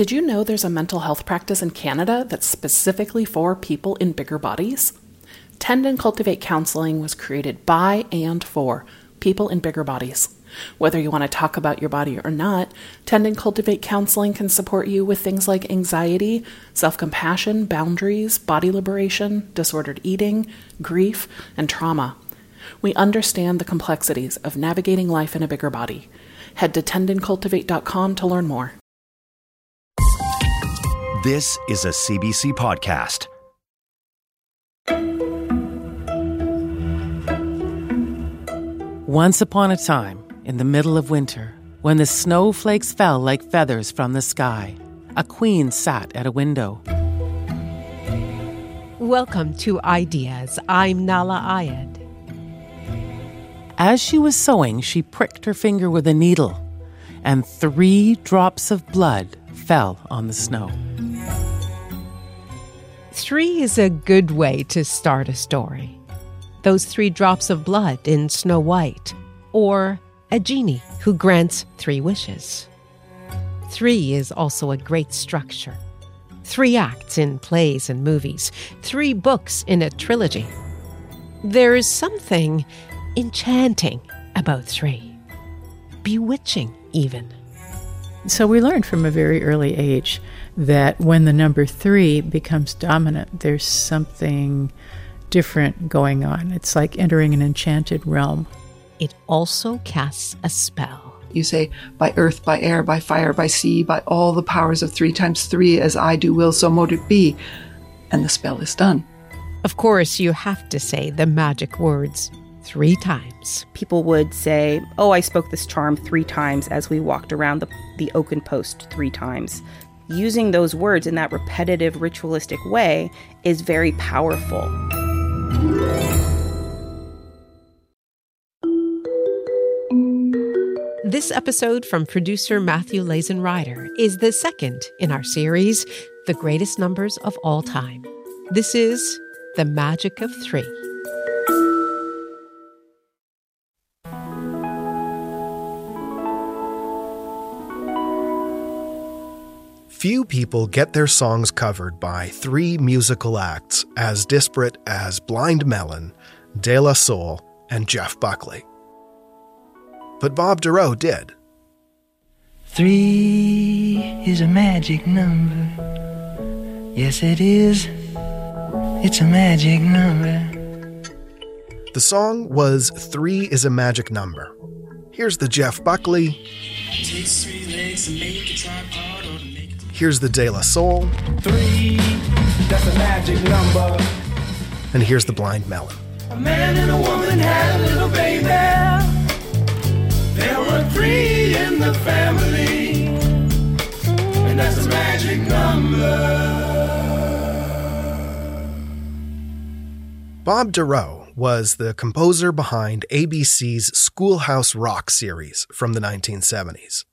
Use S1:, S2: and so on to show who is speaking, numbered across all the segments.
S1: Did you know there's a mental health practice in Canada that's specifically for people in bigger bodies? Tend and Cultivate Counseling was created by and for people in bigger bodies. Whether you want to talk about your body or not, Tend and Cultivate Counseling can support you with things like anxiety, self compassion, boundaries, body liberation, disordered eating, grief, and trauma. We understand the complexities of navigating life in a bigger body. Head to tendandcultivate.com to learn more.
S2: This is a CBC podcast.
S3: Once upon a time, in the middle of winter, when the snowflakes fell like feathers from the sky, a queen sat at a window.
S4: Welcome to Ideas. I'm Nahlah Ayed.
S3: As she was sewing, she pricked her finger with a needle, and three drops of blood fell on the snow.
S4: Three is a good way to start a story those three drops of blood in Snow White, or a genie who grants three wishes. Three is also a great structure. Three acts in plays and movies, three books in a trilogy. There is something enchanting about three, bewitching even.
S5: So we learned from a very early age that when the number three becomes dominant, there's something different going on. It's like entering an enchanted realm.
S4: It also casts a spell.
S6: You say, by earth, by air, by fire, by sea, by all the powers of three times three, as I do will, so mote it be. And the spell is done.
S4: Of course, you have to say the magic words three times.
S7: People would say, Oh, I spoke this charm three times as we walked around the, the oaken post three times. Using those words in that repetitive, ritualistic way is very powerful.
S4: This episode from producer Matthew Lazin-Ryder is the second in our series, The Greatest Numbers of All Time. This is The Magic of Three.
S8: Few people get their songs covered by three musical acts as disparate as Blind Melon, De La Soul, and Jeff Buckley. But Bob Dorough did.
S9: Three is a magic number. Yes, it is. It's a magic number.
S8: The song was Three is a Magic Number. Here's the Jeff Buckley. Here's the De La Soul.
S10: Three, that's a magic number.
S8: And here's the Blind Melon.
S10: A man and a woman had a little baby. There were three in the family. And that's a magic number.
S8: Bob Dorough was the composer behind ABC's Schoolhouse Rock series from the 1970s.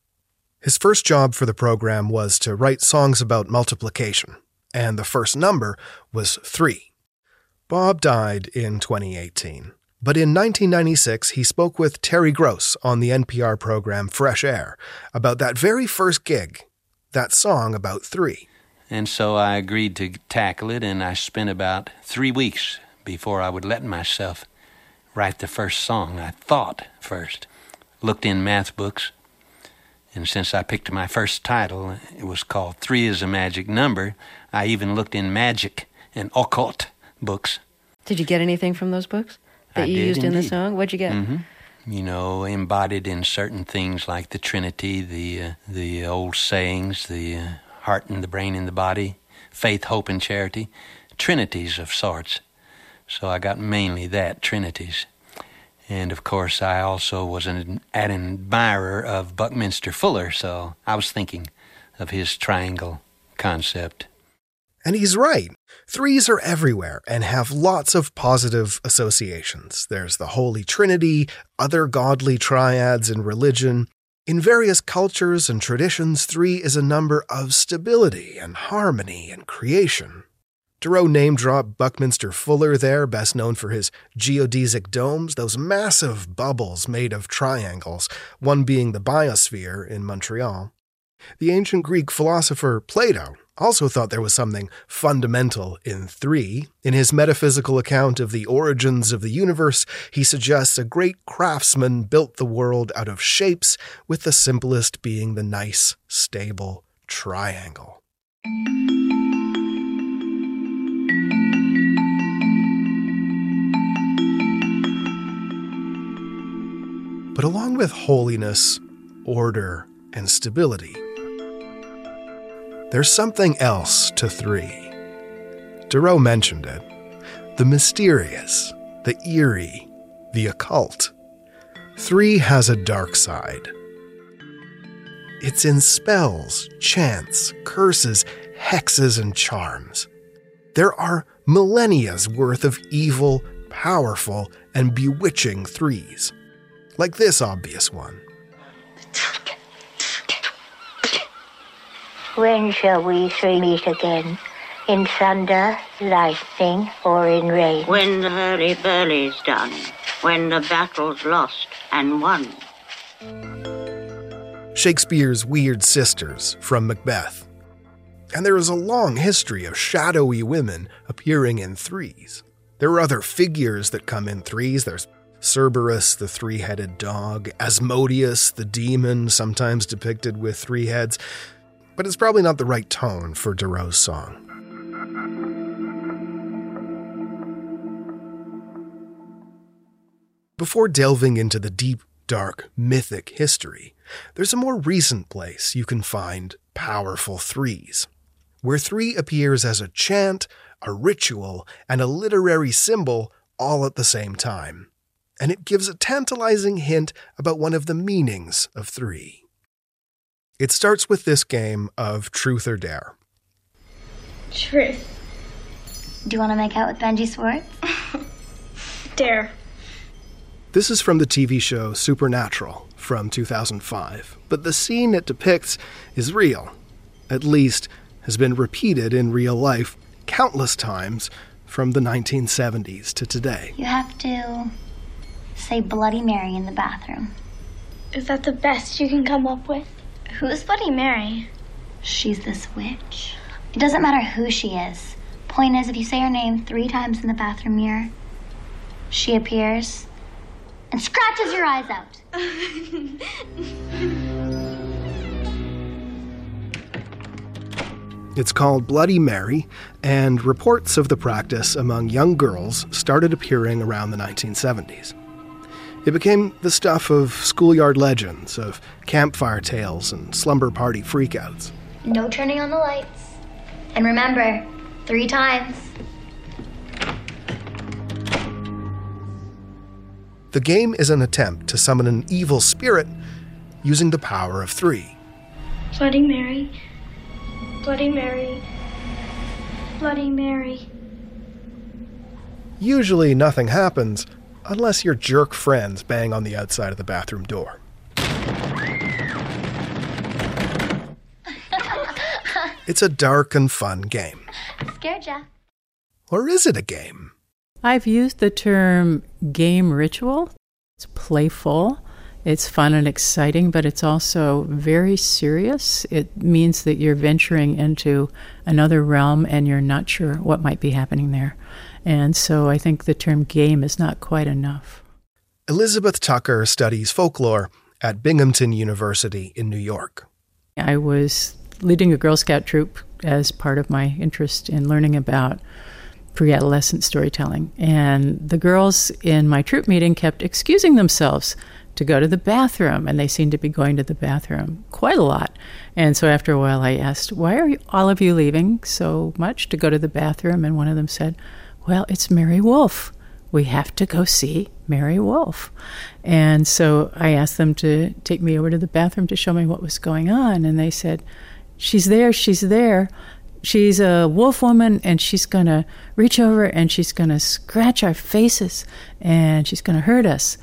S8: His first job for the program was to write songs about multiplication, and the first number was three. Bob died in 2018, but in 1996 he spoke with Terry Gross on the NPR program Fresh Air about that very first gig, that song about three.
S11: And so I agreed to tackle it, and I spent about three weeks before I would let myself write the first song. I thought first, looked in math books, and since I picked my first title, it was called Three is a Magic Number, I even looked in magic and occult books.
S12: Did you get anything from those books that
S11: I
S12: you used in the song? What'd you get?
S11: Mm -hmm. You know, embodied in certain things like the Trinity, the uh, the old sayings, the uh, heart and the brain and the body, faith, hope, and charity, trinities of sorts. So I got mainly that trinities. And of course, I also was an, an admirer of Buckminster Fuller, so I was thinking of his triangle concept.
S8: And he's right. Threes are everywhere and have lots of positive associations. There's the Holy Trinity, other godly triads in religion. In various cultures and traditions, three is a number of stability and harmony and creation. Dorough name dropped Buckminster Fuller there, best known for his geodesic domes, those massive bubbles made of triangles, one being the biosphere in Montreal. The ancient Greek philosopher Plato also thought there was something fundamental in three. In his metaphysical account of the origins of the universe, he suggests a great craftsman built the world out of shapes, with the simplest being the nice, stable triangle. But along with holiness, order, and stability, there's something else to three. Dorough mentioned it the mysterious, the eerie, the occult. Three has a dark side. It's in spells, chants, curses, hexes, and charms. There are millennia's worth of evil, powerful, and bewitching threes. Like this obvious one.
S13: When shall we three meet again? In thunder, lightning, or in rain?
S14: When the hurly-burly's done, when the battle's lost and won.
S8: Shakespeare's Weird Sisters from Macbeth. And there is a long history of shadowy women appearing in threes. There are other figures that come in threes. There's Cerberus, the three headed dog, Asmodeus, the demon, sometimes depicted with three heads, but it's probably not the right tone for Dorough's song. Before delving into the deep, dark, mythic history, there's a more recent place you can find powerful threes, where three appears as a chant, a ritual, and a literary symbol all at the same time and it gives a tantalizing hint about one of the meanings of three. It starts with this game of truth or dare.
S15: Truth.
S13: Do you want to make out with Benji Swartz?
S15: Dare.
S8: This is from the TV show Supernatural from 2005, but the scene it depicts is real. At least, has been repeated in real life countless times from the 1970s to today.
S13: You have to say Bloody Mary in the bathroom.
S15: Is that the best you can come up with? Who's Bloody Mary?
S13: She's this witch. It doesn't matter who she is. Point is, if you say her name three times in the bathroom mirror, she appears and scratches your eyes out.
S8: It's called Bloody Mary, and reports of the practice among young girls started appearing around the 1970s. It became the stuff of schoolyard legends, of campfire tales, and slumber party freakouts.
S13: No turning on the lights. And remember, three times.
S8: The game is an attempt to summon an evil spirit using the power of three.
S15: Bloody Mary. Bloody Mary. Bloody Mary.
S8: Usually nothing happens unless your jerk friends bang on the outside of the bathroom door. It's a dark and fun game.
S13: Scared ya?
S8: Or is it a game?
S5: I've used the term game ritual. It's playful, it's fun and exciting, but it's also very serious. It means that you're venturing into another realm and you're not sure what might be happening there. And so I think the term game is not quite enough.
S8: Elizabeth Tucker studies folklore at Binghamton University in New York.
S5: I was leading a Girl Scout troop as part of my interest in learning about pre adolescent storytelling. And the girls in my troop meeting kept excusing themselves to go to the bathroom, and they seemed to be going to the bathroom quite a lot. And so after a while, I asked, Why are you, all of you leaving so much to go to the bathroom? And one of them said, well, it's Mary Wolf. We have to go see Mary Wolf. And so I asked them to take me over to the bathroom to show me what was going on. And they said, She's there, she's there. She's a wolf woman and she's going to reach over and she's going to scratch our faces and she's going to hurt us.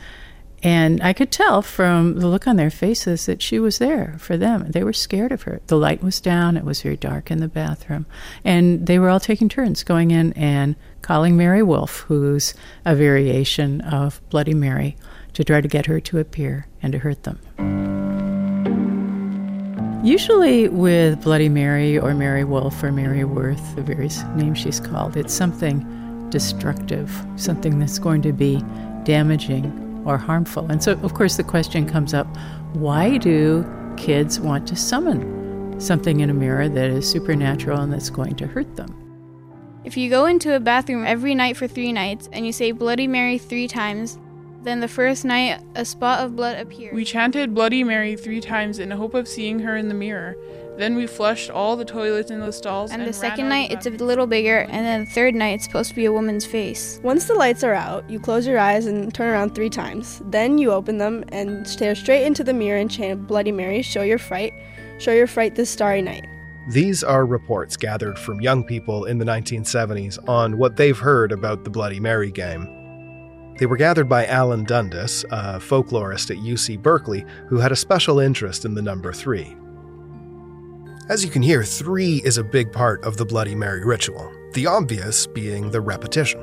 S5: And I could tell from the look on their faces that she was there for them. They were scared of her. The light was down, it was very dark in the bathroom. And they were all taking turns going in and calling Mary Wolfe, who's a variation of Bloody Mary, to try to get her to appear and to hurt them. Usually with Bloody Mary or Mary Wolf or Mary Worth, the various names she's called, it's something destructive, something that's going to be damaging or harmful. And so, of course, the question comes up why do kids want to summon something in a mirror that is supernatural and that's going to hurt them?
S16: If you go into a bathroom every night for three nights and you say Bloody Mary three times, then the first night a spot of blood appeared.
S17: We chanted Bloody Mary three times in the hope of seeing her in the mirror. Then we flushed all the toilets in the stalls.
S16: And,
S17: and
S16: the second night it's a little bigger, and then the third night it's supposed to be a woman's face.
S18: Once the lights are out, you close your eyes and turn around three times. Then you open them and stare straight into the mirror and chant Bloody Mary, show your fright, show your fright this starry night.
S8: These are reports gathered from young people in the 1970s on what they've heard about the Bloody Mary game. They were gathered by Alan Dundes, a folklorist at UC Berkeley, who had a special interest in the number three. As you can hear, three is a big part of the Bloody Mary ritual, the obvious being the repetition.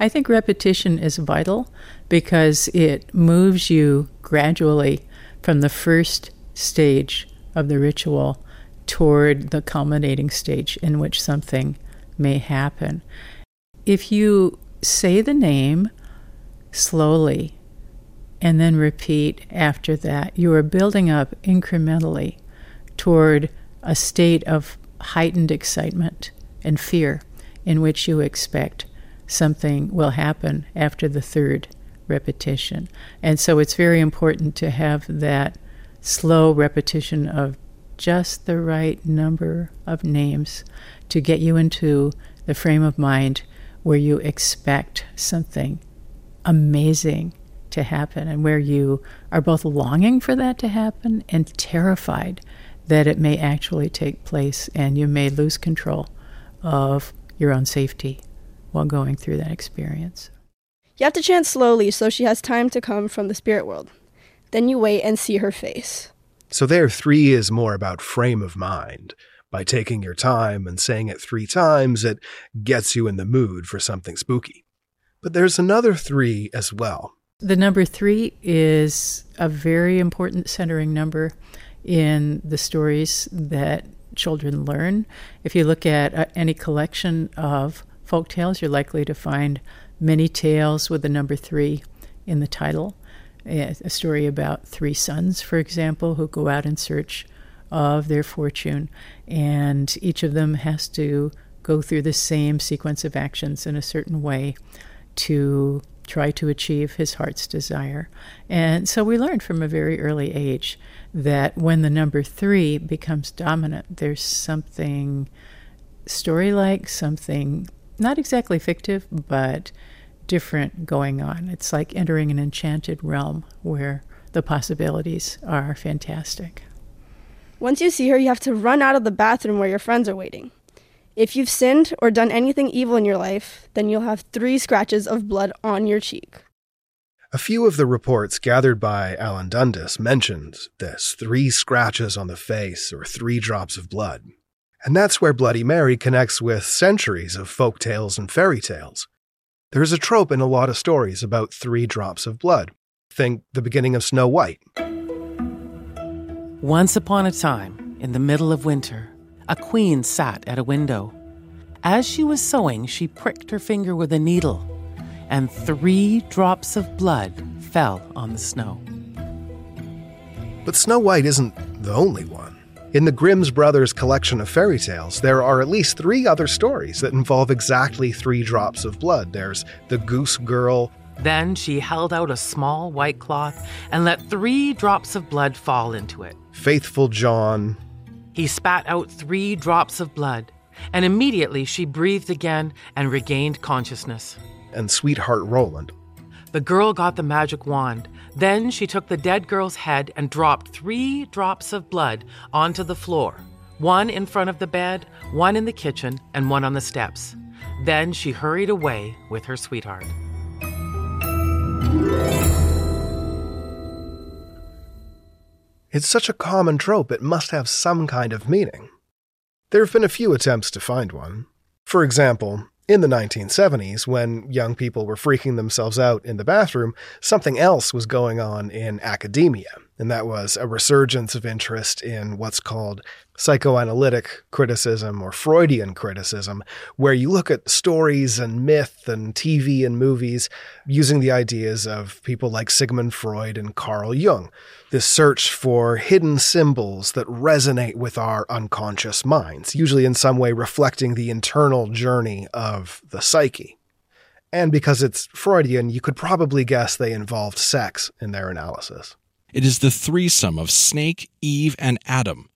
S5: I think repetition is vital because it moves you gradually from the first stage of the ritual toward the culminating stage in which something may happen. If you say the name slowly and then repeat after that, you are building up incrementally toward a state of heightened excitement and fear in which you expect something will happen after the third repetition. And so it's very important to have that slow repetition of just the right number of names to get you into the frame of mind where you expect something amazing to happen and where you are both longing for that to happen and terrified that it may actually take place and you may lose control of your own safety while going through that experience.
S18: You have to chant slowly so she has time to come from the spirit world. Then you wait and see her face.
S8: So, there, three is more about frame of mind. By taking your time and saying it three times, it gets you in the mood for something spooky. But there's another three as well.
S5: The number three is a very important centering number in the stories that children learn. If you look at uh, any collection of folk tales, you're likely to find many tales with the number three in the title. A story about three sons, for example, who go out in search of their fortune, and each of them has to go through the same sequence of actions in a certain way to try to achieve his heart's desire. And so we learned from a very early age that when the number three becomes dominant, there's something story like, something not exactly fictive, but different going on. It's like entering an enchanted realm where the possibilities are fantastic.
S18: Once you see her, you have to run out of the bathroom where your friends are waiting. If you've sinned or done anything evil in your life, then you'll have three scratches of blood on your cheek.
S8: A few of the reports gathered by Alan Dundes mentioned this three scratches on the face or three drops of blood. And that's where Bloody Mary connects with centuries of folk tales and fairy tales. There's a trope in a lot of stories about three drops of blood. Think the beginning of Snow White.
S3: Once upon a time, in the middle of winter, a queen sat at a window. As she was sewing, she pricked her finger with a needle, and three drops of blood fell on the snow.
S8: But Snow White isn't the only one. In the Grimm's Brothers collection of fairy tales, there are at least three other stories that involve exactly three drops of blood. There's the Goose Girl.
S3: Then she held out a small white cloth and let three drops of blood fall into it.
S8: Faithful John.
S3: He spat out three drops of blood, and immediately she breathed again and regained consciousness.
S8: And Sweetheart Roland.
S3: The girl got the magic wand. Then she took the dead girl's head and dropped three drops of blood onto the floor one in front of the bed, one in the kitchen, and one on the steps. Then she hurried away with her sweetheart.
S8: It's such a common trope, it must have some kind of meaning. There have been a few attempts to find one. For example, In the 1970s, when young people were freaking themselves out in the bathroom, something else was going on in academia, and that was a resurgence of interest in what's called psychoanalytic criticism or Freudian criticism, where you look at stories and myth and TV and movies using the ideas of people like Sigmund Freud and Carl Jung. This search for hidden symbols that resonate with our unconscious minds, usually in some way reflecting the internal journey of the psyche. And because it's Freudian, you could probably guess they involved sex in their analysis.
S19: It is the threesome of Snake, Eve, and Adam.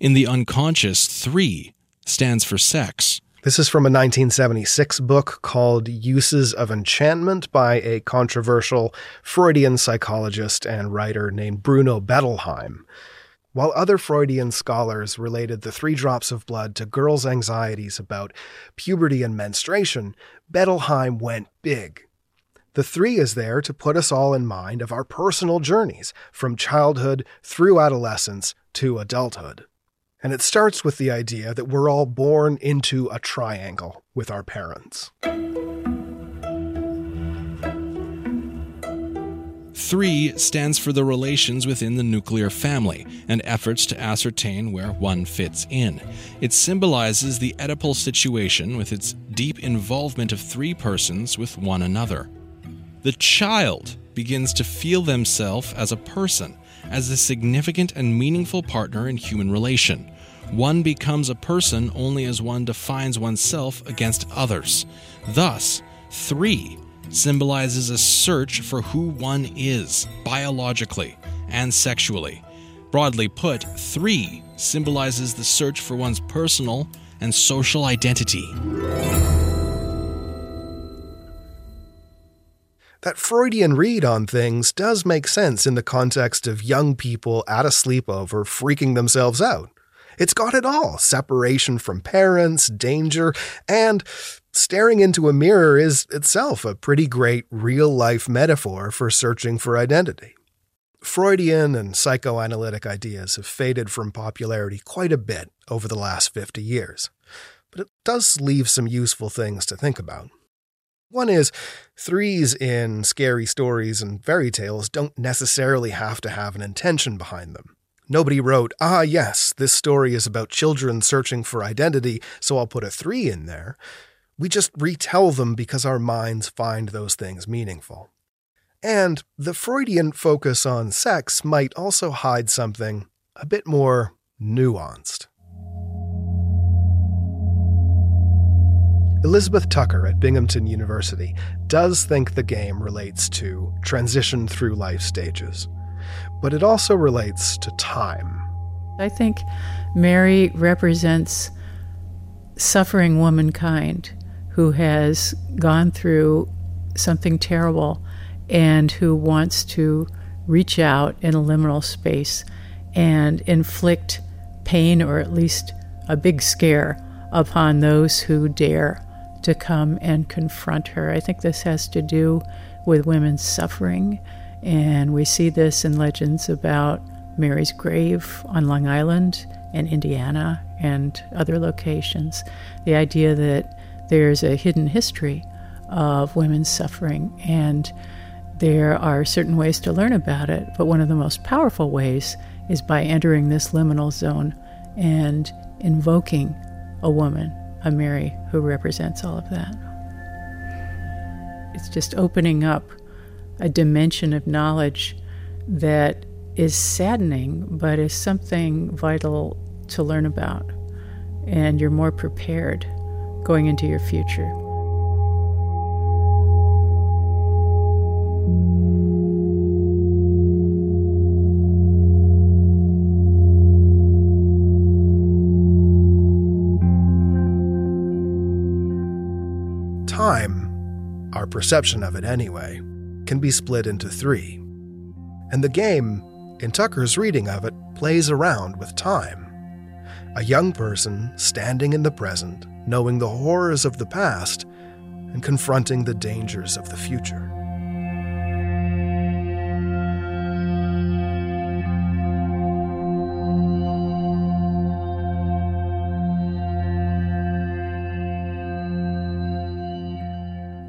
S19: In the unconscious, three stands for sex.
S8: This is from a 1976 book called Uses of Enchantment by a controversial Freudian psychologist and writer named Bruno Bettelheim. While other Freudian scholars related the three drops of blood to girls' anxieties about puberty and menstruation, Bettelheim went big. The three is there to put us all in mind of our personal journeys from childhood through adolescence to adulthood. And it starts with the idea that we're all born into a triangle with our parents.
S19: Three stands for the relations within the nuclear family and efforts to ascertain where one fits in. It symbolizes the Oedipal situation with its deep involvement of three persons with one another. The child begins to feel themselves as a person as a significant and meaningful partner in human relation. One becomes a person only as one defines oneself against others. Thus, three symbolizes a search for who one is, biologically and sexually. Broadly put, three symbolizes the search for one's personal and social identity.
S8: That Freudian read on things does make sense in the context of young people at a sleepover freaking themselves out. It's got it all separation from parents, danger, and staring into a mirror is itself a pretty great real life metaphor for searching for identity. Freudian and psychoanalytic ideas have faded from popularity quite a bit over the last 50 years, but it does leave some useful things to think about. One is threes in scary stories and fairy tales don't necessarily have to have an intention behind them. Nobody wrote, ah, yes, this story is about children searching for identity, so I'll put a three in there. We just retell them because our minds find those things meaningful. And the Freudian focus on sex might also hide something a bit more nuanced. Elizabeth Tucker at Binghamton University does think the game relates to transition through life stages, but it also relates to time.
S5: I think Mary represents suffering womankind who has gone through something terrible and who wants to reach out in a liminal space and inflict pain or at least a big scare upon those who dare to come and confront her. I think this has to do with women's suffering, and we see this in legends about Mary's grave on Long Island and Indiana and other locations. The idea that there's a hidden history of women's suffering, and there are certain ways to learn about it, but one of the most powerful ways is by entering this liminal zone and invoking a woman a Mary who represents all of that. It's just opening up a dimension of knowledge that is saddening, but is something vital to learn about. And you're more prepared going into your future.
S8: Perception of it anyway, can be split into three. And the game, in Tucker's reading of it, plays around with time. A young person standing in the present, knowing the horrors of the past, and confronting the dangers of the future.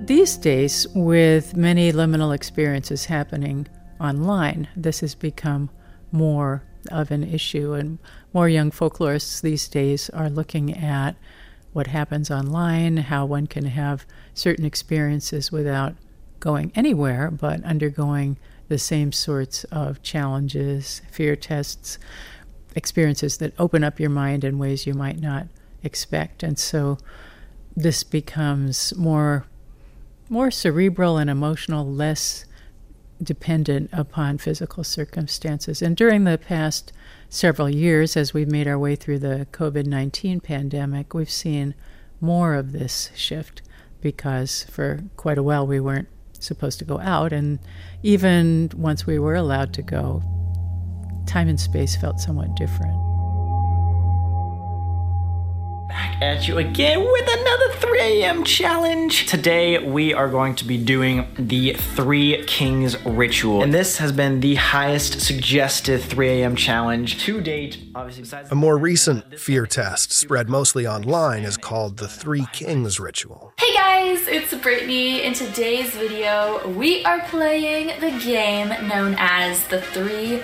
S5: These days, with many liminal experiences happening online, this has become more of an issue, and more young folklorists these days are looking at what happens online, how one can have certain experiences without going anywhere, but undergoing the same sorts of challenges, fear tests, experiences that open up your mind in ways you might not expect. And so this becomes more more cerebral and emotional, less dependent upon physical circumstances. And during the past several years, as we've made our way through the COVID 19 pandemic, we've seen more of this shift because for quite a while we weren't supposed to go out. And even once we were allowed to go, time and space felt somewhat different.
S20: Back at you again with another 3 a.m. challenge. Today we are going to be doing the Three Kings ritual. And this has been the highest suggested 3 a.m. challenge to date. Obviously, besides
S8: A more recent fear test, spread mostly online, is called the Three Kings Ritual.
S21: Hey guys, it's Brittany. In today's video, we are playing the game known as the Three Kings,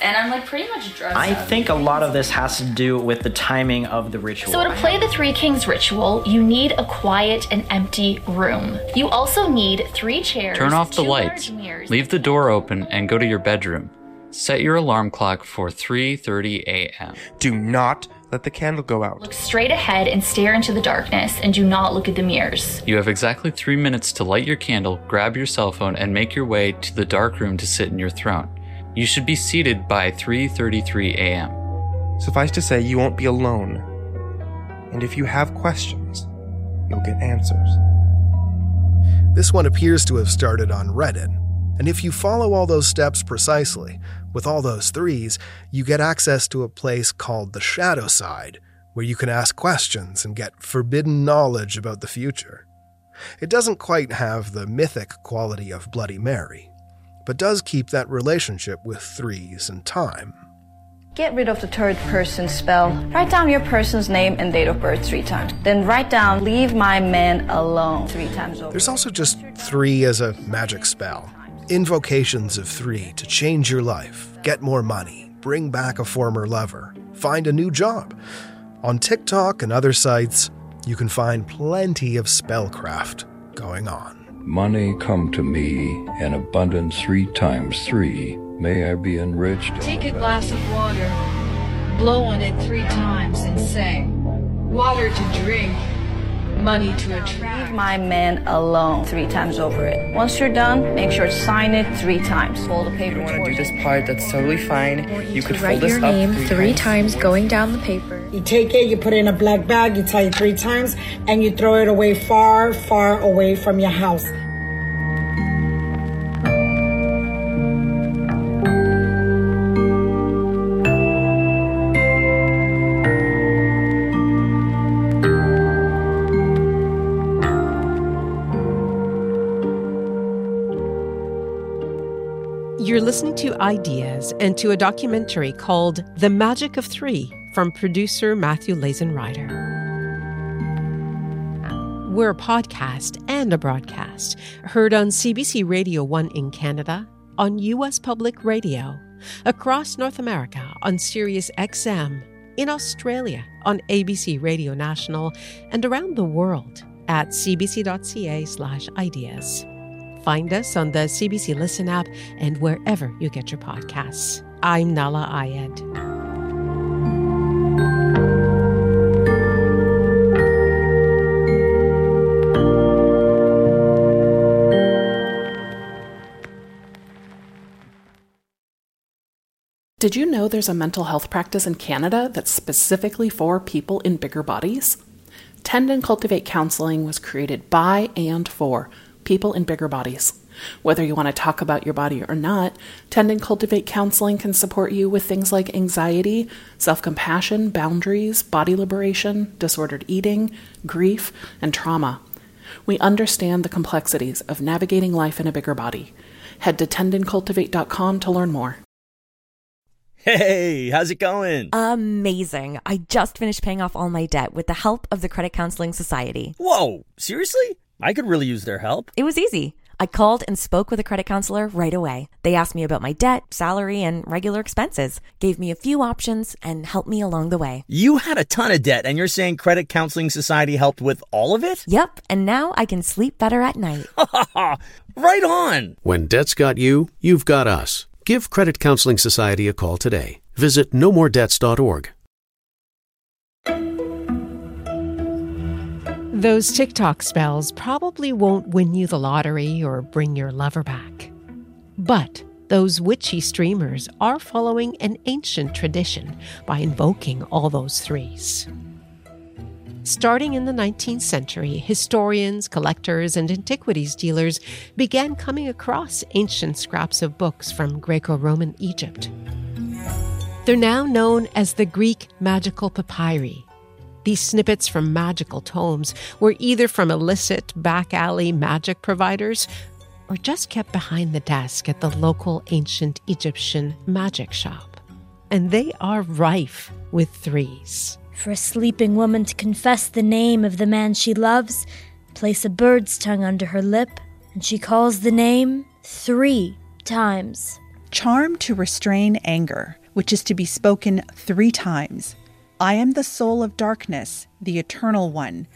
S21: and I'm like pretty much dressed
S20: I think a lot of this has to do with the timing of the ritual.
S21: So to play the Three Kings ritual, you need a quiet and empty room. You also need three chairs.
S22: Turn off the lights. Leave the door open and go to your bedroom. Set your alarm clock for 3:30 a.m.
S23: Do not let the candle go out.
S21: Look straight ahead and stare into the darkness, and do not look at the mirrors.
S22: You have exactly 3 minutes to light your candle, grab your cell phone and make your way to the dark room to sit in your throne. You should be seated by 3:33 a.m.
S23: Suffice to say, you won't be alone. And if you have questions, you'll get answers.
S8: This one appears to have started on Reddit. And if you follow all those steps precisely, with all those threes, you get access to a place called the Shadow Side, where you can ask questions and get forbidden knowledge about the future. It doesn't quite have the mythic quality of Bloody Mary, but does keep that relationship with threes and time.
S24: Get rid of the third person spell. Write down your person's name and date of birth three times. Then write down leave my man alone three times over.
S8: There's also just three as a magic spell. Invocations of three to change your life, get more money, bring back a former lover, find a new job. On TikTok and other sites, you can find plenty of spellcraft going on.
S25: Money come to me in abundance three times three. May I be enriched.
S26: Take a glass of water, blow on it three times, and say, Water to drink, money to attract.
S24: Leave my man alone three times over it. Once you're done, make sure to sign it three times. Fold the paper.
S27: You want to do this part, that's totally fine. You could
S28: Write your name
S27: three,
S28: three
S27: times.
S28: times going down the paper.
S29: You take it, you put it in a black bag, you tie it three times, and you throw it away far, far away from your house.
S4: You're listening to Ideas and to a documentary called The Magic of Three from producer Matthew Lazin-Ryder. We're a podcast and a broadcast, heard on CBC Radio 1 in Canada, on U.S. Public Radio, across North America on Sirius XM, in Australia on ABC Radio National, and around the world at cbc.ca slash ideas. Find us on the CBC Listen app and wherever you get your podcasts. I'm Nahlah Ayed.
S1: Did you know there's a mental health practice in Canada that's specifically for people in bigger bodies? Tend and Cultivate Counseling was created by and for people in bigger bodies. Whether you want to talk about your body or not, Tend and Cultivate Counseling can support you with things like anxiety, self compassion, boundaries, body liberation, disordered eating, grief, and trauma. We understand the complexities of navigating life in a bigger body. Head to tendandcultivate.com to learn more.
S30: Hey, how's it going?
S31: Amazing. I just finished paying off all my debt with the help of the Credit Counseling Society.
S30: Whoa, seriously?
S32: I could really use their help.
S33: It was easy. I called and spoke with a credit counselor right away. They asked me about my debt, salary, and regular expenses, gave me a few options, and helped me along the way.
S32: You had a ton of debt, and you're saying Credit Counseling Society helped with all of it?
S33: Yep, and now I can sleep better at night.
S32: right on!
S34: When debt's got you, you've got us. Give Credit Counseling Society a call today. Visit nomoredebts.org.
S4: Those TikTok spells probably won't win you the lottery or bring your lover back. But those witchy streamers are following an ancient tradition by invoking all those threes. Starting in the 19th century, historians, collectors, and antiquities dealers began coming across ancient scraps of books from Greco Roman Egypt. They're now known as the Greek magical papyri. These snippets from magical tomes were either from illicit back alley magic providers or just kept behind the desk at the local ancient Egyptian magic shop. And they are rife with threes.
S35: For a sleeping woman to confess the name of the man she loves, place a bird's tongue under her lip, and she calls the name three times.
S36: Charm to restrain anger, which is to be spoken three times. I am the soul of darkness, the eternal one.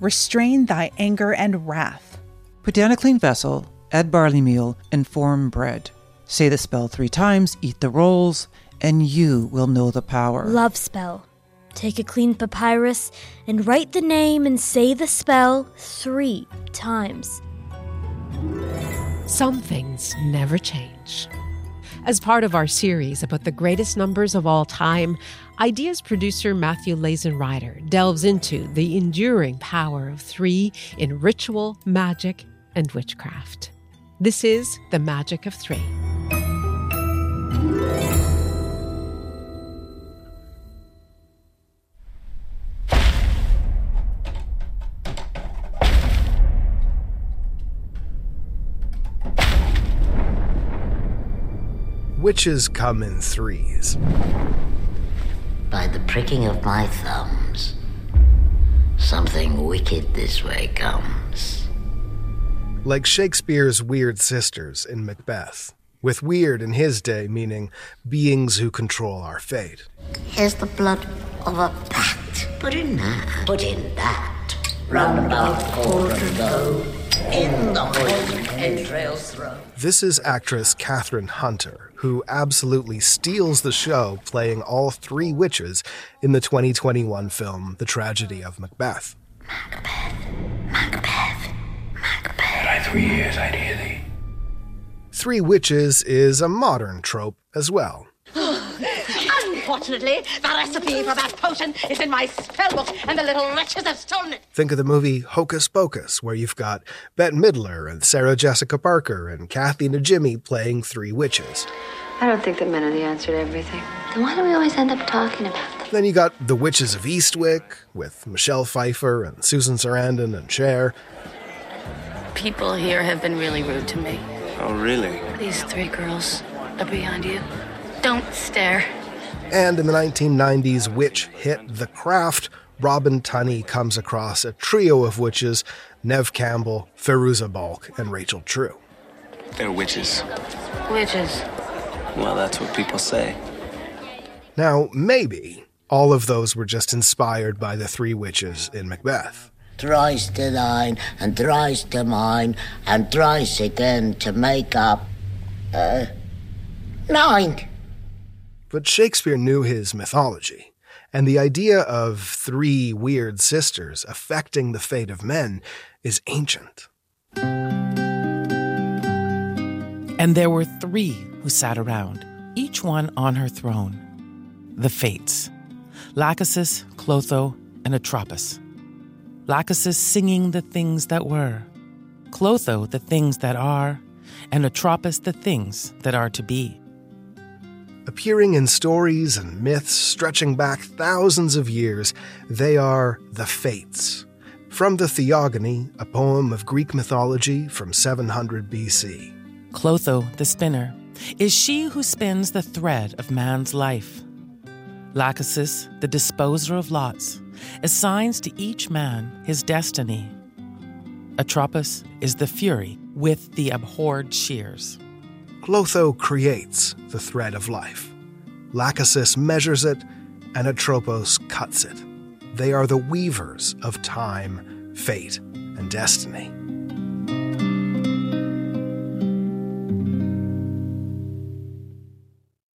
S36: Restrain thy anger and wrath.
S37: Put down a clean vessel, add barley meal, and form bread. Say the spell three times, eat the rolls, and you will know the power.
S35: Love spell. Take a clean papyrus and write the name and say the spell three times.
S4: Some things never change. As part of our series about the greatest numbers of all time, Ideas producer Matthew Lazin-Ryder delves into the enduring power of three in ritual, magic, and witchcraft. This is The Magic of Three.
S8: Witches come in threes.
S38: By the pricking of my thumbs, something wicked this way comes.
S8: Like Shakespeare's weird sisters in Macbeth, with weird in his day meaning beings who control our fate.
S38: Here's the blood of a bat. Put in that. Put in that. Roundabout quarter go. In the poison entrails throw.
S8: This is actress Kathryn Hunter, who absolutely steals the show playing all three witches in the 2021 film The Tragedy of Macbeth.
S25: Had I three years, I'd hear thee.
S8: Three Witches is a modern trope as well.
S39: Unfortunately, the recipe for that potion is in my spellbook, and the little wretches have stolen it.
S8: Think of the movie Hocus Pocus, where you've got Bette Midler and Sarah Jessica Parker and Kathy Najimy playing three witches.
S28: I don't think that men are the answer to everything.
S40: Then why do we always end up talking about them?
S8: Then you got The Witches of Eastwick with Michelle Pfeiffer and Susan Sarandon and Cher.
S28: People here have been really rude to me.
S23: Oh, really?
S28: These three girls are behind you. Don't stare.
S8: And in the 1990s witch hit The Craft, Robin Tunney comes across a trio of witches Neve Campbell, Fairuza Balk, and Rachel True.
S23: They're witches.
S28: Witches.
S23: Well, that's what people say.
S8: Now, maybe all of those were just inspired by the three witches in Macbeth.
S38: Thrice to thine, and thrice to mine, and thrice again to make up. Uh. Nine.
S8: But Shakespeare knew his mythology, and the idea of three weird sisters affecting the fate of men is ancient.
S3: And there were three who sat around, each one on her throne the Fates Lachesis, Clotho, and Atropos. Lachesis singing the things that were, Clotho the things that are, and Atropos the things that are to be.
S8: Appearing in stories and myths stretching back thousands of years, they are the Fates. From the Theogony, a poem of Greek mythology from 700 BC.
S3: Clotho, the spinner, is she who spins the thread of man's life. Lachesis, the disposer of lots, assigns to each man his destiny. Atropos is the fury with the abhorred shears.
S8: Clotho creates the thread of life. Lachesis measures it, and Atropos cuts it. They are the weavers of time, fate, and destiny.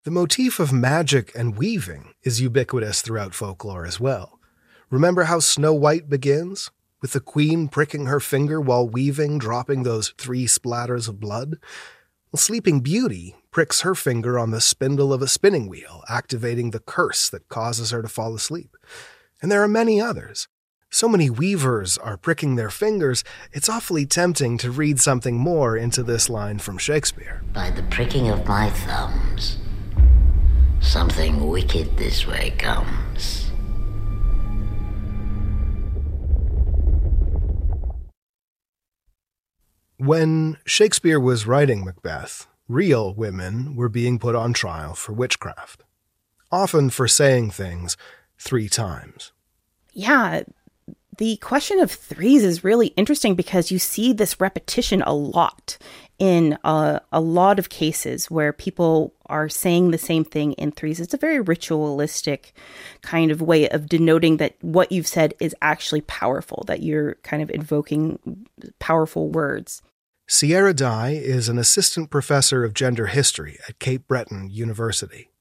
S8: The motif of magic and weaving is ubiquitous throughout folklore as well. Remember how Snow White begins? With the queen pricking her finger while weaving, dropping those three splatters of blood? Sleeping Beauty pricks her finger on the spindle of a spinning wheel, activating the curse that causes her to fall asleep. And there are many others. So many weavers are pricking their fingers, it's awfully tempting to read something more into this line from Shakespeare.
S38: By the pricking of my thumbs, something wicked this way comes.
S8: When Shakespeare was writing Macbeth, real women were being put on trial for witchcraft, often for saying things three times.
S41: Yeah, the question of threes is really interesting because you see this repetition a lot in a, a lot of cases where people are saying the same thing in threes. It's a very ritualistic kind of way of denoting that what you've said is actually powerful, that you're kind of invoking powerful words.
S8: Sierra Dye is an assistant professor of gender history at Cape Breton University.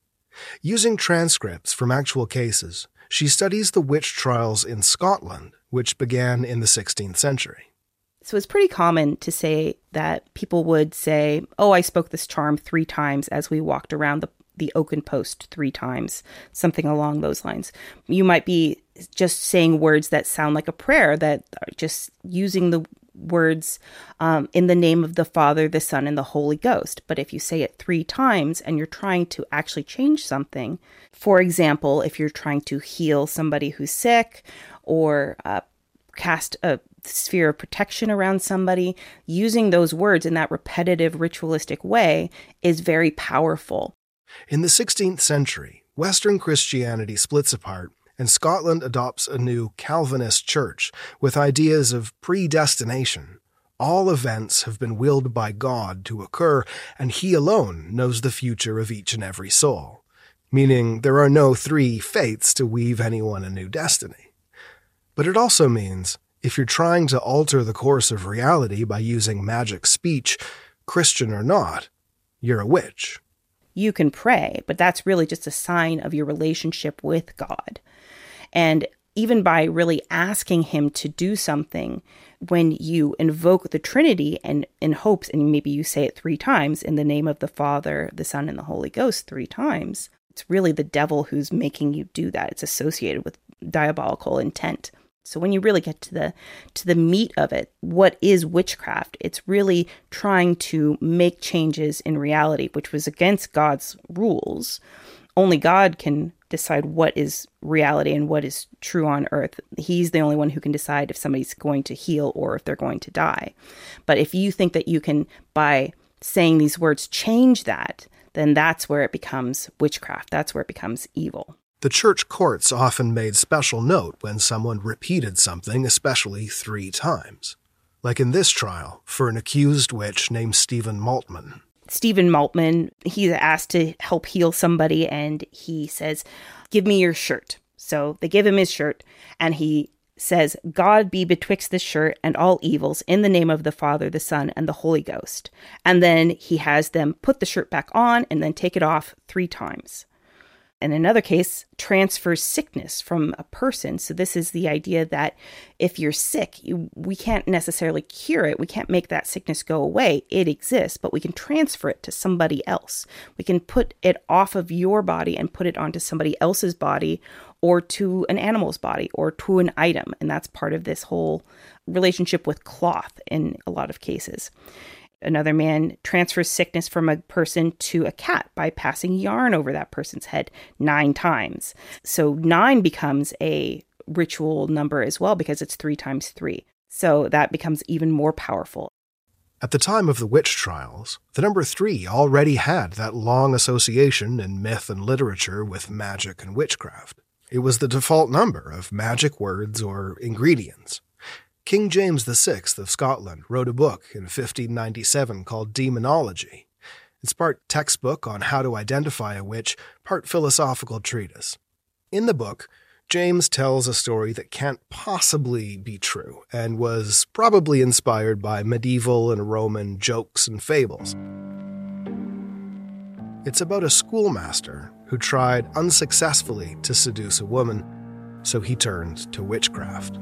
S8: Using transcripts from actual cases, she studies the witch trials in Scotland, which began in the 16th century.
S41: So it's pretty common to say that people would say, Oh, I spoke this charm three times as we walked around the, the oaken post three times, something along those lines. You might be just saying words that sound like a prayer, that are just using the words um, in the name of the Father, the Son, and the Holy Ghost. But if you say it three times and you're trying to actually change something, for example, if you're trying to heal somebody who's sick or uh, cast a sphere of protection around somebody, using those words in that repetitive ritualistic way is very powerful.
S8: In the 16th century, Western Christianity splits apart and Scotland adopts a new Calvinist church with ideas of predestination. All events have been willed by God to occur, and He alone knows the future of each and every soul, meaning there are no three fates to weave anyone a new destiny. But it also means if you're trying to alter the course of reality by using magic speech, Christian or not, you're a witch.
S41: You can pray, but that's really just a sign of your relationship with God. And even by really asking Him to do something, when you invoke the Trinity and in hopes, and maybe you say it three times in the name of the Father, the Son, and the Holy Ghost three times, it's really the devil who's making you do that. It's associated with diabolical intent. So when you really get to the to the meat of it, what is witchcraft? It's really trying to make changes in reality, which was against God's rules. Only God can decide what is reality and what is true on earth. He's the only one who can decide if somebody's going to heal or if they're going to die. But if you think that you can by saying these words change that, then that's where it becomes witchcraft. That's where it becomes evil.
S8: The church courts often made special note when someone repeated something, especially three times. Like in this trial for an accused witch named Stephen Maltman.
S41: Stephen Maltman, he's asked to help heal somebody, and he says, Give me your shirt. So they give him his shirt, and he says, God be betwixt this shirt and all evils in the name of the Father, the Son, and the Holy Ghost. And then he has them put the shirt back on and then take it off three times in another case, transfers sickness from a person. So, this is the idea that if you're sick, you, we can't necessarily cure it. We can't make that sickness go away. It exists, but we can transfer it to somebody else. We can put it off of your body and put it onto somebody else's body or to an animal's body or to an item. And that's part of this whole relationship with cloth in a lot of cases. Another man transfers sickness from a person to a cat by passing yarn over that person's head nine times. So nine becomes a ritual number as well because it's three times three. So that becomes even more powerful.
S8: At the time of the witch trials, the number three already had that long association in myth and literature with magic and witchcraft. It was the default number of magic words or ingredients. King James VI of Scotland wrote a book in 1597 called Daemonologie. It's part textbook on how to identify a witch, part philosophical treatise. In the book, James tells a story that can't possibly be true and was probably inspired by medieval and Roman jokes and fables. It's about a schoolmaster who tried unsuccessfully to seduce a woman, so he turned to witchcraft.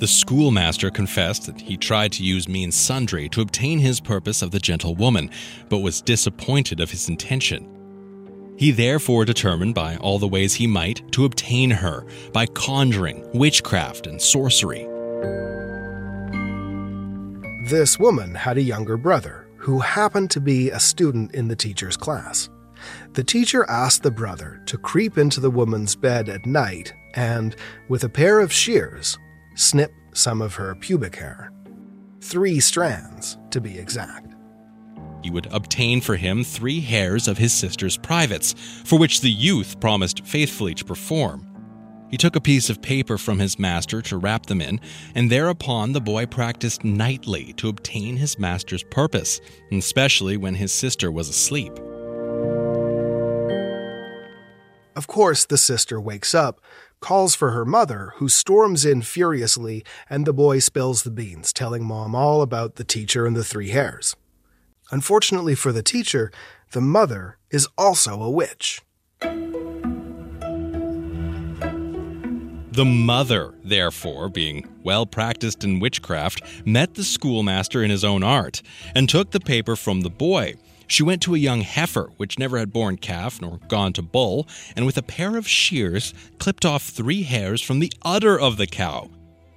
S19: The schoolmaster confessed that he tried to use means sundry to obtain his purpose of the gentlewoman, but was disappointed of his intention. He therefore determined by all the ways he might to obtain her by conjuring, witchcraft, and sorcery.
S8: This woman had a younger brother who happened to be a student in the teacher's class. The teacher asked the brother to creep into the woman's bed at night and, with a pair of shears, snip some of her pubic hair. Three strands, to be exact.
S19: He would obtain for him three hairs of his sister's privates, for which the youth promised faithfully to perform. He took a piece of paper from his master to wrap them in, and thereupon the boy practiced nightly to obtain his master's purpose, especially when his sister was asleep.
S8: Of course, the sister wakes up, calls for her mother, who storms in furiously, and the boy spills the beans, telling mom all about the teacher and the three hairs. Unfortunately for the teacher, the mother is also a witch.
S19: The mother, therefore, being well practiced in witchcraft, met the schoolmaster in his own art, and took the paper from the boy, she went to a young heifer, which never had borne calf nor gone to bull, and with a pair of shears clipped off three hairs from the udder of the cow.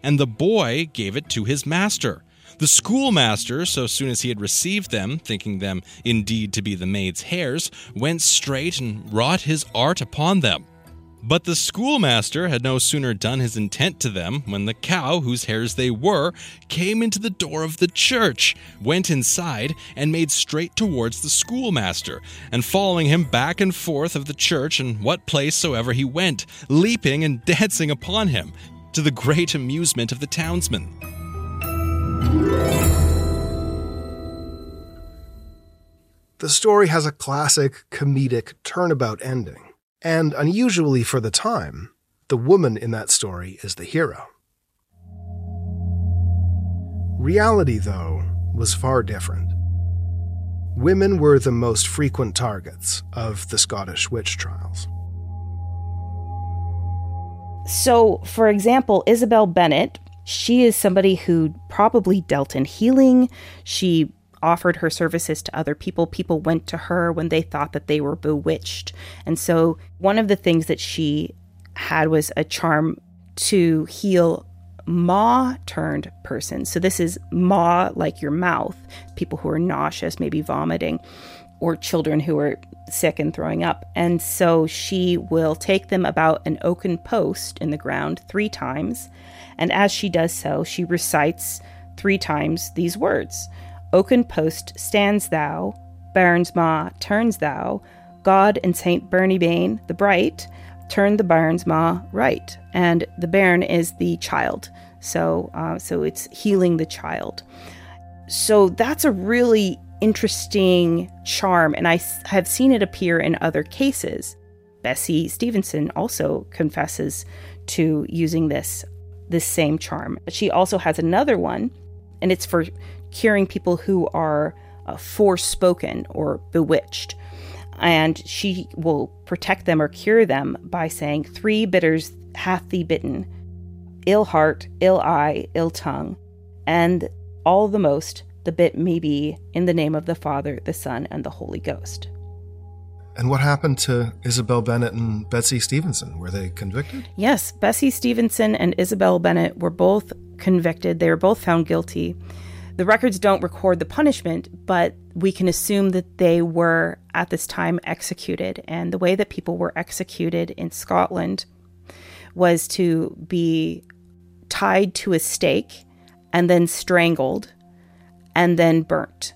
S19: And the boy gave it to his master. The schoolmaster, so soon as he had received them, thinking them indeed to be the maid's hairs, went straight and wrought his art upon them. But the schoolmaster had no sooner done his intent to them when the cow, whose hairs they were, came into the door of the church, went inside, and made straight towards the schoolmaster, and following him back and forth of the church and what place soever he went, leaping and dancing upon him, to the great amusement of the townsmen.
S8: The story has a classic comedic turnabout ending. And unusually for the time, the woman in that story is the hero. Reality, though, was far different. Women were the most frequent targets of the Scottish witch trials.
S41: So, for example, Isabel Bennett, she is somebody who probably dealt in healing. She offered her services to other people. People went to her when they thought that they were bewitched. And so one of the things that she had was a charm to heal maw turned persons. So this is maw like your mouth, people who are nauseous, maybe vomiting, or children who are sick and throwing up. And so she will take them about an oaken post in the ground three times. And as she does so, she recites three times these words Oaken post stands thou, bairns ma turns thou, God and Saint Bernie Bain the bright turn the bairns ma right, and the bairn is the child. So, uh, so it's healing the child. So that's a really interesting charm, and I have seen it appear in other cases. Bessie Stevenson also confesses to using this this same charm. She also has another one, and it's for curing people who are uh, forspoken or bewitched. And she will protect them or cure them by saying, Three bitters hath thee bitten ill heart, ill eye, ill tongue, and all the most the bit may be in the name of the Father, the Son, and the Holy Ghost.
S8: And what happened to Isabel Bennett and Betsy Stevenson? Were they convicted?
S41: Yes, Bessie Stevenson and Isabel Bennett were both convicted. They were both found guilty. The records don't record the punishment, but we can assume that they were at this time executed. And the way that people were executed in Scotland was to be tied to a stake and then strangled and then burnt.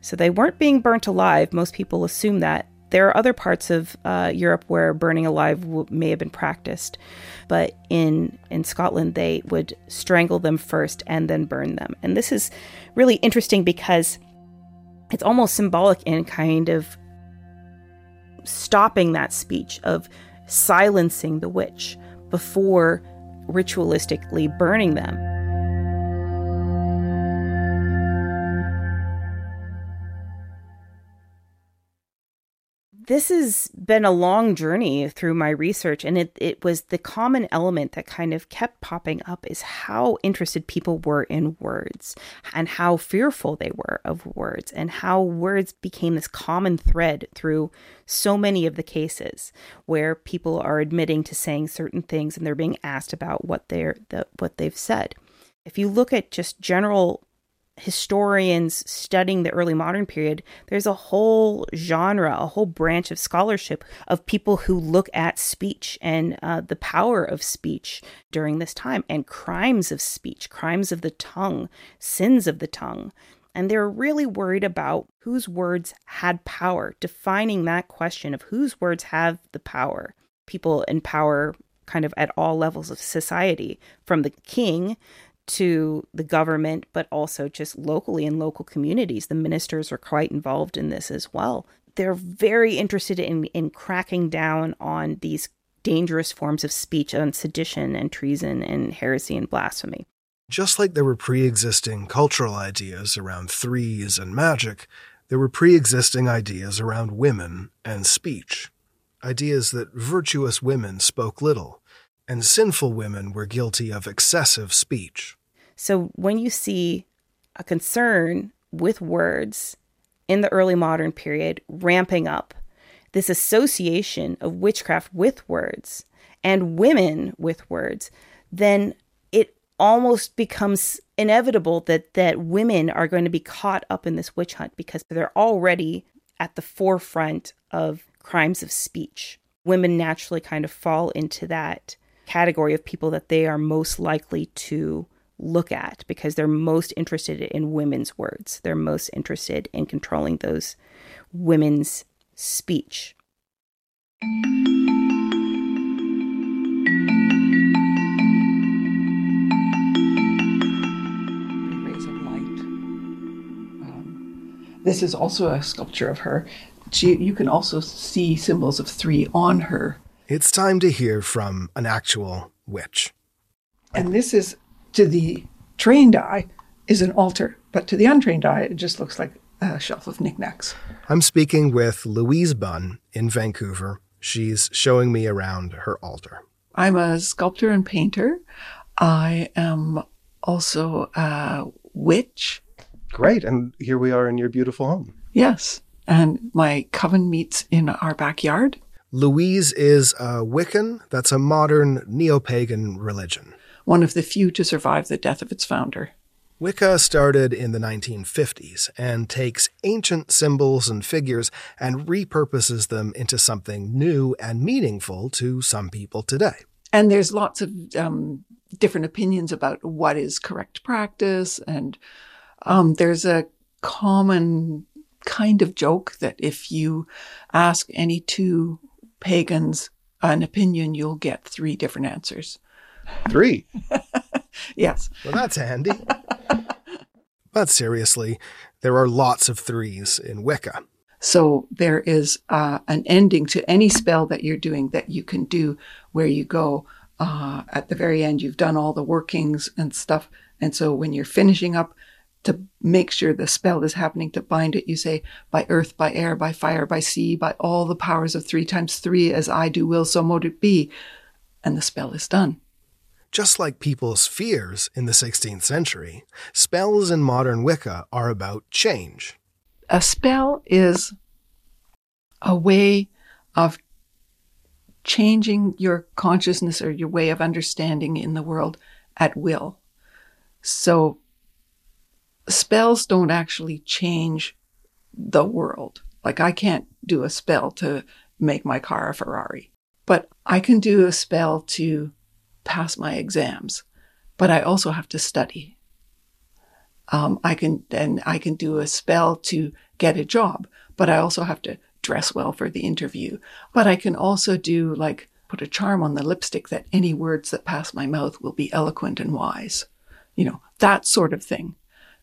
S41: So they weren't being burnt alive. Most people assume that There are other parts of uh, Europe where burning alive may have been practiced, but in in Scotland they would strangle them first and then burn them. And this is really interesting because it's almost symbolic in kind of stopping that speech of silencing the witch before ritualistically burning them. This has been a long journey through my research and it, it was the common element that kind of kept popping up is how interested people were in words and how fearful they were of words and how words became this common thread through so many of the cases where people are admitting to saying certain things and they're being asked about what they're the, what they've said. If you look at just general historians studying the early modern period, there's a whole genre, a whole branch of scholarship of people who look at speech and uh, the power of speech during this time and crimes of speech, crimes of the tongue, sins of the tongue. And they're really worried about whose words had power, defining that question of whose words have the power. People in power kind of at all levels of society, from the king to the government, but also just locally in local communities. The ministers are quite involved in this as well. They're very interested in, in cracking down on these dangerous forms of speech on sedition and treason and heresy and blasphemy.
S8: Just like there were pre existing cultural ideas around threes and magic, there were pre existing ideas around women and speech. Ideas that virtuous women spoke little, and sinful women were guilty of excessive speech.
S41: So when you see a concern with words in the early modern period ramping up, this association of witchcraft with words and women with words, then it almost becomes inevitable that that women are going to be caught up in this witch hunt because they're already at the forefront of crimes of speech. Women naturally kind of fall into that category of people that they are most likely to look at because they're most interested in women's words. They're most interested in controlling those women's speech.
S42: Rays of light. Um, this is also a sculpture of her. She, you can also see symbols of three on her.
S8: It's time to hear from an actual witch.
S42: And this is to the trained eye is an altar, but to the untrained eye, it just looks like a shelf of knickknacks.
S8: I'm speaking with Louise Bunn in Vancouver. She's showing me around her altar.
S42: I'm a sculptor and painter. I am also a witch.
S23: Great. And here we are in your beautiful home.
S42: Yes. And my coven meets in our backyard.
S8: Louise is a Wiccan. That's a modern neo pagan religion
S42: one of the few to survive the death of its founder.
S8: Wicca started in the 1950s and takes ancient symbols and figures and repurposes them into something new and meaningful to some people today.
S42: And there's lots of um, different opinions about what is correct practice. And um, there's a common kind of joke that if you ask any two pagans an opinion, you'll get three different answers.
S23: Three.
S42: yes.
S8: Well, that's handy. but seriously, there are lots of threes in Wicca.
S42: So there is uh, an ending to any spell that you're doing that you can do where you go uh, at the very end, you've done all the workings and stuff. And so when you're finishing up to make sure the spell is happening to bind it, you say, by earth, by air, by fire, by sea, by all the powers of three times three, as I do will, so mote it be. And the spell is done.
S8: Just like people's fears in the 16th century, spells in modern Wicca are about change.
S42: A spell is a way of changing your consciousness or your way of understanding in the world at will. So, spells don't actually change the world. Like, I can't do a spell to make my car a Ferrari, but I can do a spell to pass my exams, but I also have to study. Um, I can then I can do a spell to get a job, but I also have to dress well for the interview. But I can also do like put a charm on the lipstick that any words that pass my mouth will be eloquent and wise. You know, that sort of thing.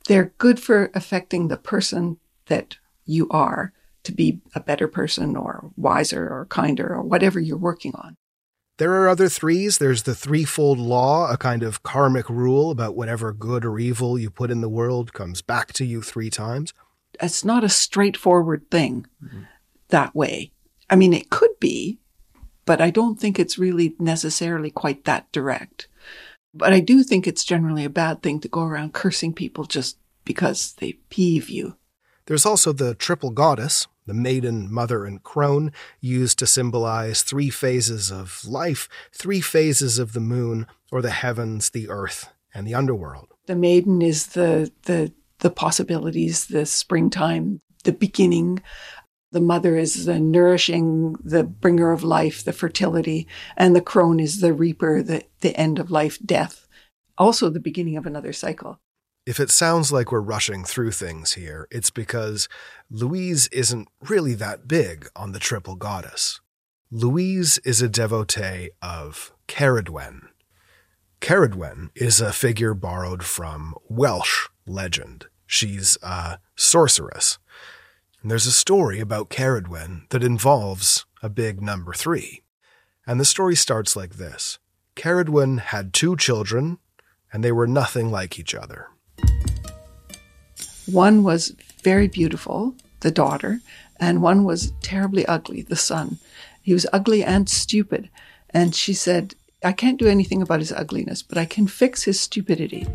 S42: They're good for affecting the person that you are to be a better person or wiser or kinder or whatever you're working on.
S8: There are other threes. There's the threefold law, a kind of karmic rule about whatever good or evil you put in the world comes back to you three times.
S42: It's not a straightforward thing mm-hmm. that way. I mean, it could be, but I don't think it's really necessarily quite that direct. But I do think it's generally a bad thing to go around cursing people just because they peeve you.
S8: There's also the triple goddess, the maiden, mother, and crone, used to symbolize three phases of life, three phases of the moon, or the heavens, the earth, and the underworld.
S42: The maiden is the the the possibilities, the springtime, the beginning. The mother is the nourishing, the bringer of life, the fertility, and the crone is the reaper, the, the end of life, death. Also the beginning of another cycle.
S8: If it sounds like we're rushing through things here, it's because Louise isn't really that big on the triple goddess. Louise is a devotee of Ceridwen. Ceridwen is a figure borrowed from Welsh legend. She's a sorceress. And there's a story about Ceridwen that involves a big number three. And the story starts like this Ceridwen had two children, and they were nothing like each other.
S42: One was very beautiful, the daughter, and one was terribly ugly, the son. He was ugly and stupid. And she said, I can't do anything about his ugliness, but I can fix his stupidity.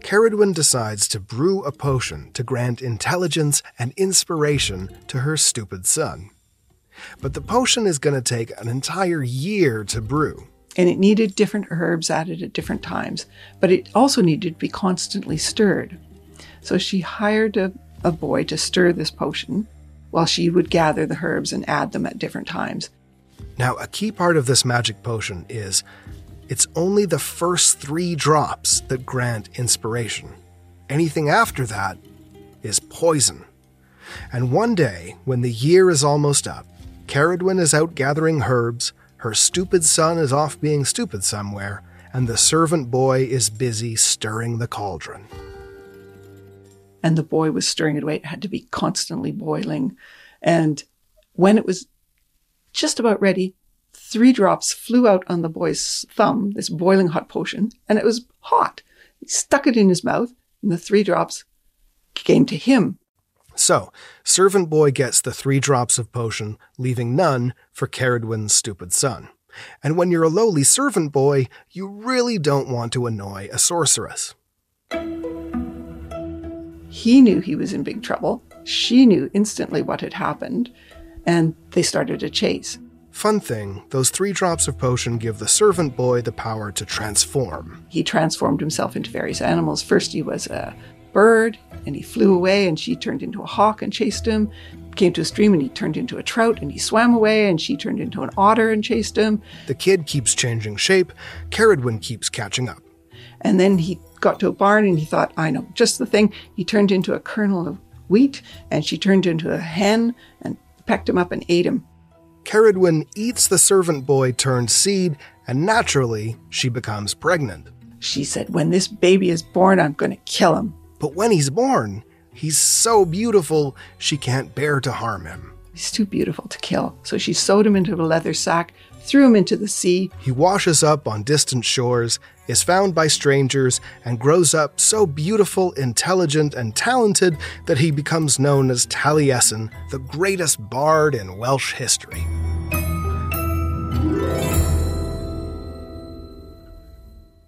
S8: Ceridwen decides to brew a potion to grant intelligence and inspiration to her stupid son. But the potion is going to take an entire year to brew.
S42: And it needed different herbs added at different times, but it also needed to be constantly stirred. So she hired a, a boy to stir this potion while she would gather the herbs and add them at different times.
S8: Now, a key part of this magic potion is it's only the first three drops that grant inspiration. Anything after that is poison. And one day, when the year is almost up, Ceridwen is out gathering herbs, her stupid son is off being stupid somewhere, and the servant boy is busy stirring the cauldron
S42: and the boy was stirring it away. It had to be constantly boiling. And when it was just about ready, three drops flew out on the boy's thumb, this boiling hot potion, and it was hot. He stuck it in his mouth, and the three drops came to him.
S8: So, Servant Boy gets the three drops of potion, leaving none for Ceridwen's stupid son. And when you're a lowly servant boy, you really don't want to annoy a sorceress.
S42: He knew he was in big trouble. She knew instantly what had happened, and they started a chase.
S8: Fun thing, those three drops of potion give the servant boy the power to transform.
S42: He transformed himself into various animals. First, he was a bird, and he flew away, and she turned into a hawk and chased him. Came to a stream, and he turned into a trout, and he swam away, and she turned into an otter and chased him.
S8: The kid keeps changing shape. Ceridwen keeps catching up.
S42: And then he got to a barn and he thought, I know just the thing. He turned into a kernel of wheat and she turned into a hen and pecked him up and ate him.
S8: Ceridwen eats the servant boy turned seed and naturally she becomes pregnant.
S42: She said, When this baby is born, I'm going to kill him.
S8: But when he's born, he's so beautiful she can't bear to harm him.
S42: He's too beautiful to kill. So she sewed him into a leather sack, threw him into the sea.
S8: He washes up on distant shores, is found by strangers, and grows up so beautiful, intelligent, and talented that he becomes known as Taliesin, the greatest bard in Welsh history.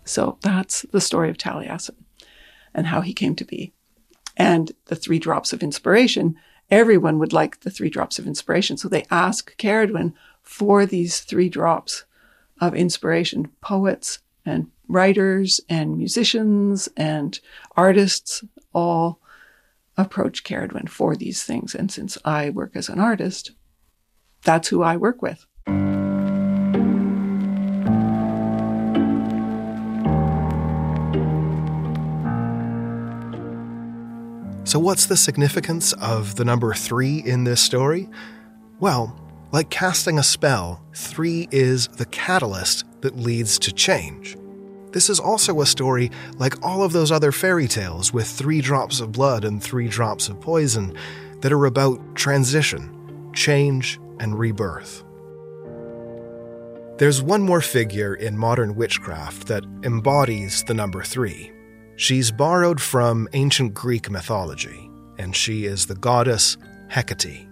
S42: So that's the story of Taliesin and how he came to be. And the three drops of inspiration, everyone would like the three drops of inspiration. So they ask Ceridwen for these three drops of inspiration poets and writers and musicians and artists all approach Ceridwen for these things. And since I work as an artist, that's who I work with.
S8: So, what's the significance of the number three in this story? Well, like casting a spell, three is the catalyst that leads to change. This is also a story like all of those other fairy tales with three drops of blood and three drops of poison that are about transition, change, and rebirth. There's one more figure in modern witchcraft that embodies the number three. She's borrowed from ancient Greek mythology, and she is the goddess Hecate.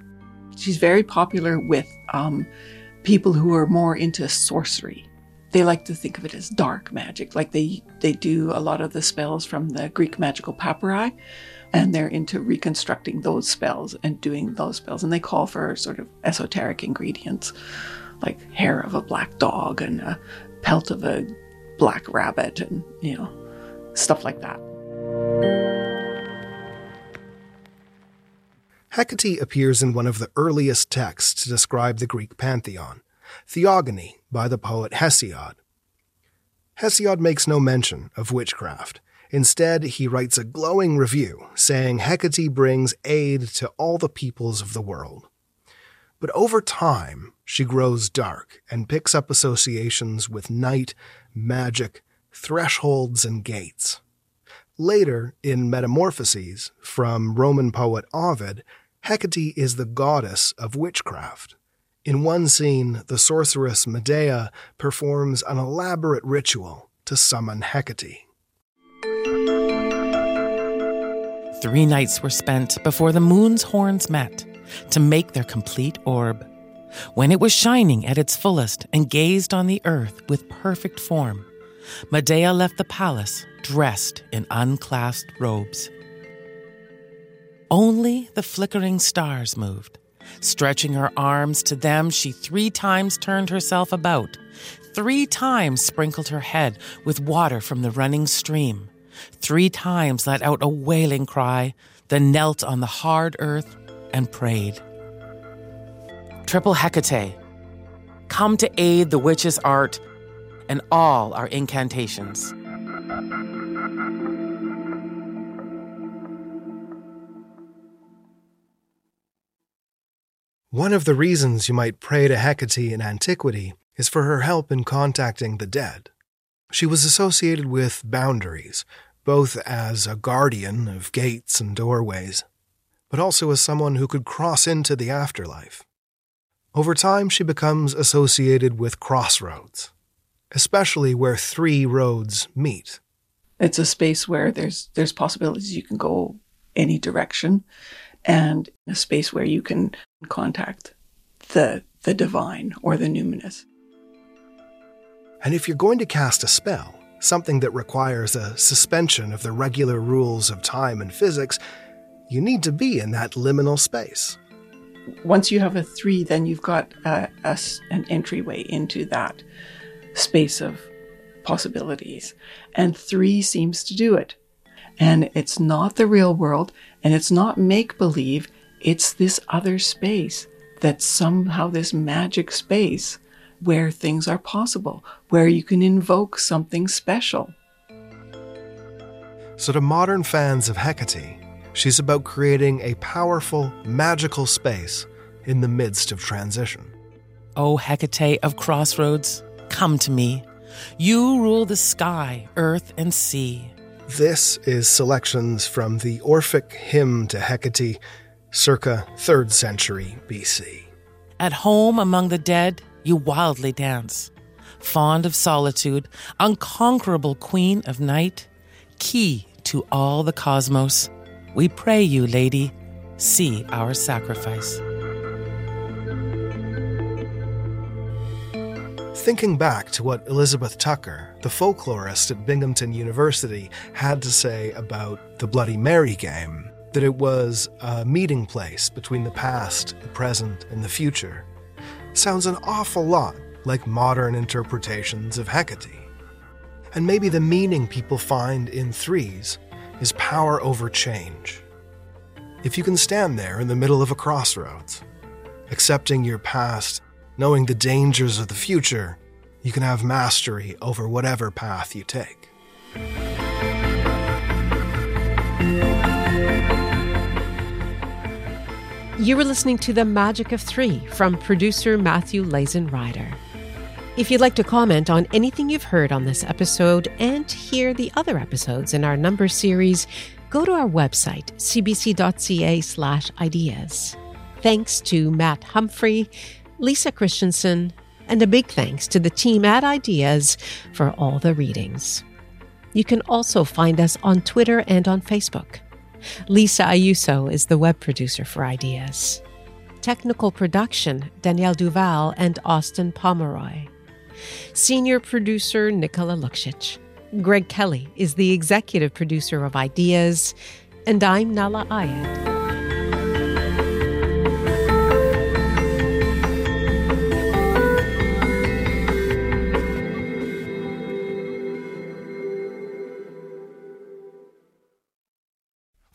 S42: She's very popular with um, people who are more into sorcery. They like to think of it as dark magic, like they, they do a lot of the spells from the Greek magical papyri, and they're into reconstructing those spells and doing those spells. And they call for sort of esoteric ingredients like hair of a black dog and a pelt of a black rabbit and, you know, stuff like that.
S8: Hecate appears in one of the earliest texts to describe the Greek pantheon, Theogony by the poet Hesiod. Hesiod makes no mention of witchcraft. Instead, he writes a glowing review saying Hecate brings aid to all the peoples of the world. But over time, she grows dark and picks up associations with night, magic, thresholds, and gates. Later, in Metamorphoses, from Roman poet Ovid, Hecate is the goddess of witchcraft. In one scene, the sorceress Medea performs an elaborate ritual to summon Hecate.
S3: Three nights were spent before the moon's horns met to make their complete orb. When it was shining at its fullest and gazed on the earth with perfect form, Medea left the palace dressed in unclasped robes. Only the flickering stars moved. Stretching her arms to them, she three times turned herself about, three times sprinkled her head with water from the running stream, three times let out a wailing cry, then knelt on the hard earth and prayed. Triple Hecate, come to aid the witch's art and all our incantations.
S8: One of the reasons you might pray to Hecate in antiquity is for her help in contacting the dead. She was associated with boundaries, both as a guardian of gates and doorways, but also as someone who could cross into the afterlife. Over time, she becomes associated with crossroads, especially where three roads meet.
S42: It's a space where there's there's possibilities you can go any direction and a space where you can contact the the divine or the numinous.
S8: And if you're going to cast a spell, something that requires a suspension of the regular rules of time and physics, you need to be in that liminal space.
S42: Once you have a three, then you've got a, a, an entryway into that space of possibilities. And three seems to do it. And it's not the real world, and it's not make believe, it's this other space that somehow this magic space where things are possible, where you can invoke something special.
S8: So, to modern fans of Hecate, she's about creating a powerful, magical space in the midst of transition.
S3: O Hecate of Crossroads, come to me. You rule the sky, earth, and sea.
S8: This is selections from the Orphic Hymn to Hecate, circa 3rd century BC.
S3: At home among the dead, you wildly dance. Fond of solitude, unconquerable queen of night, key to all the cosmos, we pray you, lady, see our sacrifice.
S8: Thinking back to what Elizabeth Tucker, the folklorist at Binghamton University, had to say about the Bloody Mary game, that it was a meeting place between the past, the present, and the future, sounds an awful lot like modern interpretations of Hecate. And maybe the meaning people find in threes is power over change. If you can stand there in the middle of a crossroads, accepting your past knowing the dangers of the future, you can have mastery over whatever path you take.
S4: You were listening to The Magic of Three from producer Matthew Lazin-Ryder. If you'd like to comment on anything you've heard on this episode and hear the other episodes in our number series, go to our website, cbc.ca slash ideas. Thanks to Matt Humphrey, Lisa Christensen, and a big thanks to the team at Ideas for all the readings. You can also find us on Twitter and on Facebook. Lisa Ayuso is the web producer for Ideas. Technical production Danielle Duval and Austin Pomeroy. Senior producer Nicola Luksic. Greg Kelly is the executive producer of Ideas. And I'm Nahlah Ayed.